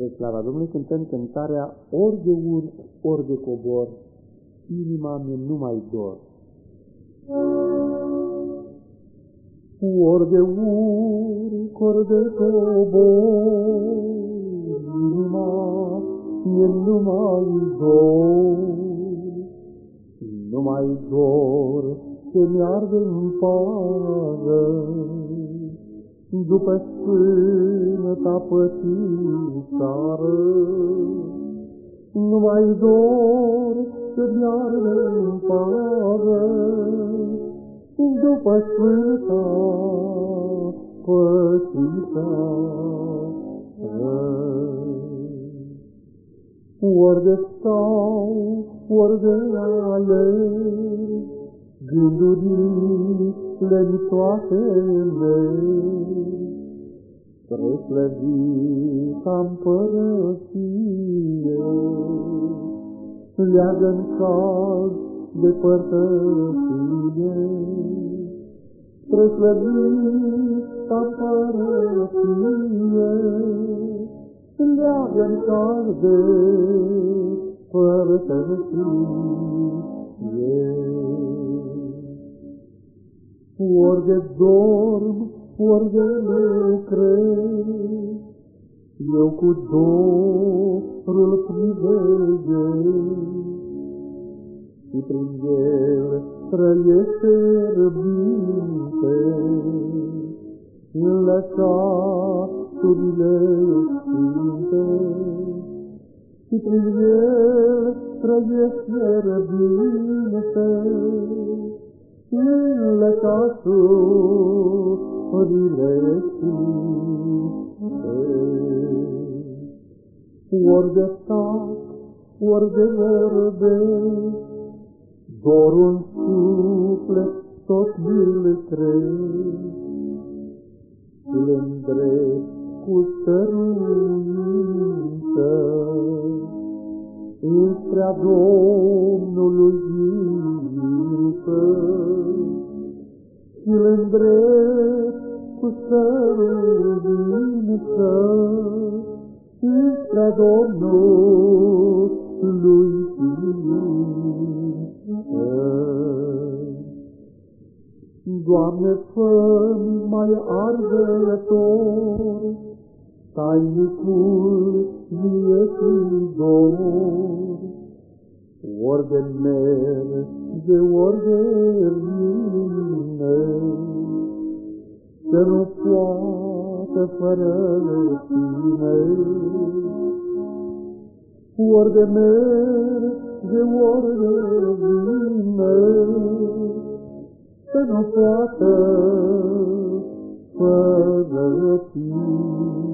Spre slava Domnului cântăm cântarea Ori de ur, ori de cobor, inima mi nu mai dor. Ori de ur, ori de cobor, inima mi nu mai dor. Nu mai dor ce mi-arde în pară, după sfânta pătițară. Nu mai dor să meargă în pară, după sfânta pătițară. Ori de stau, ori de alerg, gândurile-mi toate spre slăvita împărăție. Leagă-n caz de părtășie, spre slăvita împărăție. Leagă-n caz de părtășie. Ori de dorm, ori de lucrez, eu cu dorul priveghesc, și prin el trăiește răbinte, în lăsaturile sfinte, și prin el trăiește răbinte, le casurile Ori de tac, ori de vorbe, Dorul suflet tot mi-l crezi, Le-ndrept cu stăruință, Înspre-a Domnului viință, și le îndrept cu stăruință, Înspre-a Domnului viință. Doamne, fă mai ardător, tainicul vieții dor, ori de merge, ori de vine, să nu poată fără tine. Ori de merge, ori de vine, să nu poată fără tine.